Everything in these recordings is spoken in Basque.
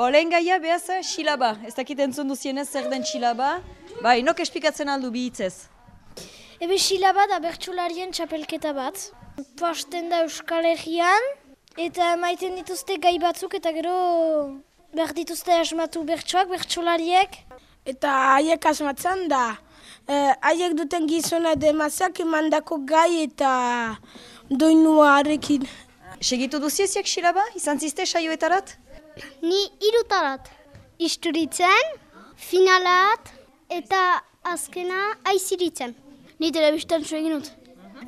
Bo, lehen gaia behaz, xilaba. Ez dakit entzun duzienez zer den xilaba. Ba, inok espikatzen aldu bihitzez. Ebe xilaba da bertsularien txapelketa bat. Pasten da Euskal Herrian, eta maiten dituzte gai batzuk, eta gero behar dituzte asmatu bertsuak, bertsulariek. Eta haiek asmatzen da, eh, haiek duten gizona demazak emandako gai eta doinuarekin. Segitu duzieziak xilaba? Izan ziste saioetarat? Ni irutarat. Isturitzen, finalat eta azkena aiziritzen. Ni telebistan zu egin dut.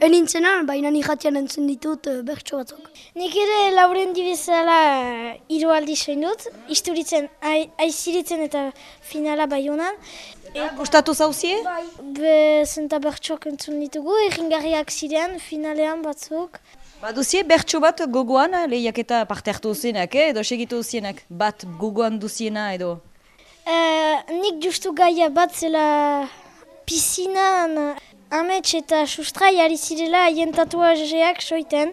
Enintzenan, baina ni jatian entzun ditut uh, bertso batzuk. Nik ere lauren dibizala hiru aldi soin dut, isturitzen, ai- aiziritzen eta finala bai honan. Gustatu zauzie? Be, zenta bertsoak entzun ditugu, erringarriak ziren, finalean batzuk. Ba, duzie bertso bat gogoan, lehiak eta parte hartu duzienak, eh? edo segitu duzienak, bat gogoan duziena edo. Eh, nik justu gaia bat zela piscinan amets eta sustrai ari zirela haien tatuajeak soiten.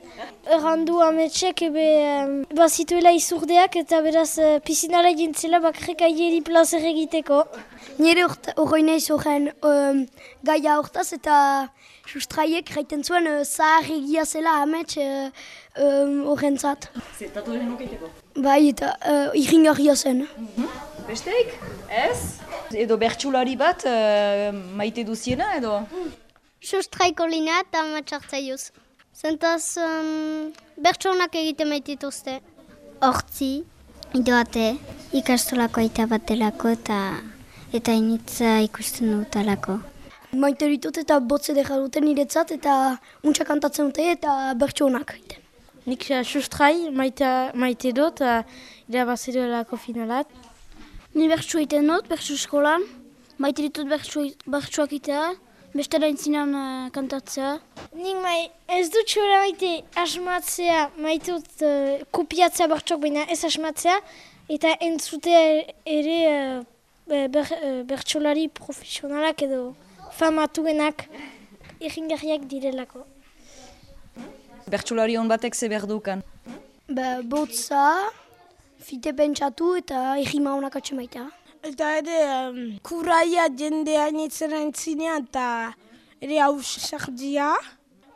Errandu ametsek ebe um, bazituela izurdeak eta beraz uh, piscinara jintzela bakarrik aieri plazer egiteko. Nire horroi nahi zoren um, gaia hortaz eta sustraiek gaiten zuen uh, zahar egia zela amets uh, um, horrentzat. Tatu egin okeiteko. Bai eta uh, irringarria zen. Besteik? Ez? Edo bertsulari bat eh, maite duziena edo? Sustraiko lina eta matxartzaioz. Zentaz, um, bertsonak egiten maitituzte. Hortzi, idoate, ikastolako aita bat delako eta eta initza ikusten dutalako. Maite ditut eta botze dira duten niretzat eta untsa kantatzen dute eta bertso honak egiten. Nik uh, sustrai maite, maite dut, uh, irabaziduelako finalat. Ni bertsu egiten dut, bertsu eskolan. Maite ditut bertsu, bertsuak itea, bestela intzinan uh, kantatzea. Nik mai, ez dut txora maite asmatzea, maite dut uh, kopiatzea bertsoak baina ez asmatzea, eta entzutea ere uh, ber, uh, bertsolari profesionalak edo famatuenak erringarriak direlako. Bertsulari hon batek ze behar dukan. Ba, botza, fite pentsatu eta errima honak atxemaitea. Eta ere, um, kuraia jendea initzen entzinean eta ere hausardia.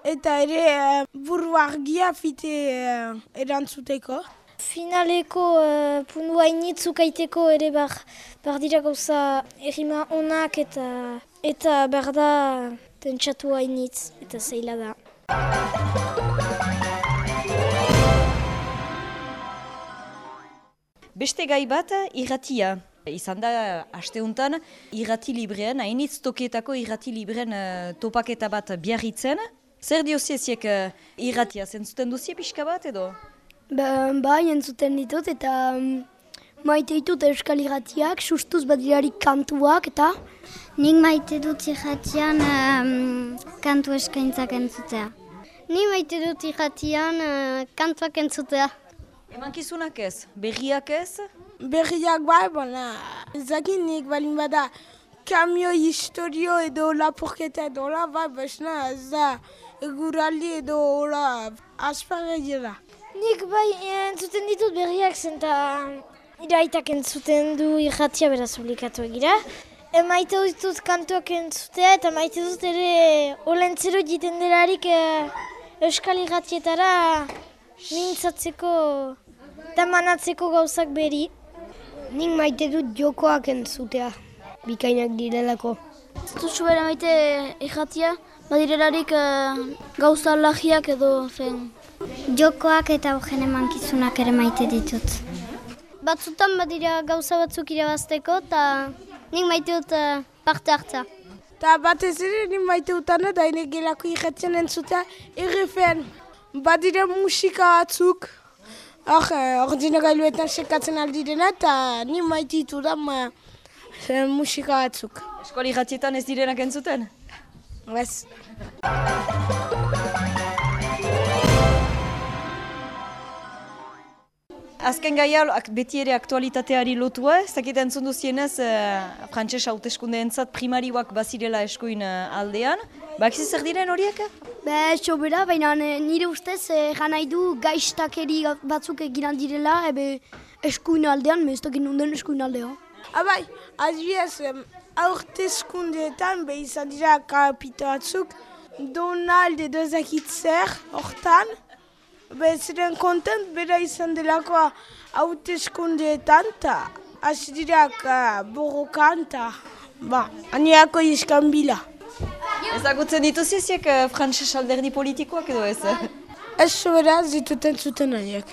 Eta ere, uh, buru argia fite uh, erantzuteko. Finaleko uh, punua initzuk aiteko ere bar, bar dira gauza errima onak eta eta behar da pentsatu hainitz eta zeila da. Beste gai bat, irratia. Izan da, asteuntan, irrati librean, hainitz tokietako irrati librean uh, topaketa bat biarritzen. Zer diozieziek uh, irratia, zentzuten duzie pixka bat edo? Ba, bai, entzuten ditut eta um, maite ditut euskal irratiak, sustuz badilarik kantuak eta Nik maite dut irratian um, kantu eskaintzak entzutea. Ni maite dut irratian uh, kantuak entzutea. Emankizunak ez, berriak ez, Berriak bai, bona, ezakinik balin bada, kamio historio edo lapurketa edo la, bai, besna, ez da, eguraldi edo la, asparra dira. Nik bai entzuten ditut berriak zen eta iraitak entzuten du irratia beraz obligatu egira. E, maite ditut kantuak entzutea eta maite dut ere olentzero jiten delarik e, euskal irratietara mintzatzeko eta manatzeko gauzak beri. Nik maite dut jokoak entzutea, bikainak direlako. Ez duzu bera maite irratia, badirelarik uh, gauza lagiak edo zen. Jokoak eta horren emankizunak ere maite ditut. Batzutan badira gauza batzuk irabazteko eta nik maite dut uh, parte hartza. Eta batez ere, ni maite utana da ene gelako irratzen entzutea, errefen, badira musika batzuk, hor, eh, ordinagailuetan sekatzen aldirena, eta ni maite ditu da ma, eh, musika batzuk. eskoli ratietan ez direnak entzuten? Ez. Azken gaia ak- beti ere aktualitateari lotua, ez dakit entzun duzienez, uh, frantses hauteskunde entzat primarioak bazirela eskuin eh, aldean. Bakizi zer diren horiek? Ba, sobera, baina eh, nire ustez, eh, nahi du gaiztakeri batzuk eginan direla, ebe eskuin aldean, ez dakit nunden eskuin aldea. Abai, adibidez, em, hauteskundeetan be izan dira kapito batzuk, Donald edo ezakit zer, hortan, be ziren kontent bera izan delako hauteskundeetan, eta hasi dira uh, borrokan, eta ba, aniako iskan bila. Ezagutzen dituzi ziek uh, frantses alderdi politikoak edo ez? Ez sobera zituten zuten aniak.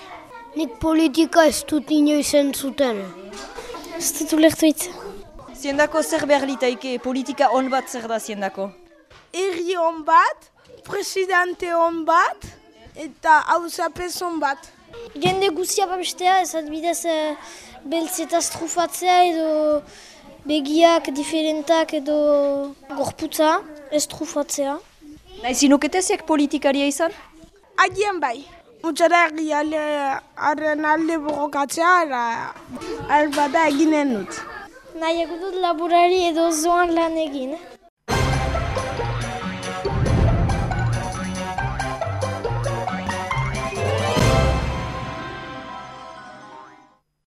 Nik politika ez dut inoizen zuten. Ez dut ulertu hitz. Ziendako zer behar litaike politika on bat zer da ziendako? Erri hon bat, presidente hon bat, eta hauzapez hon bat. Jende guzia babestea, ez adibidez e, beltzetaz trufatzea edo begiak diferentak edo gorputza, ez trufatzea. Nahi zinukete ziek politikaria izan? Agian bai. Mutsara erri haren alde borrokatzea, ara albada eginen dut. Nahiago dut laborari edo zoan lan egin.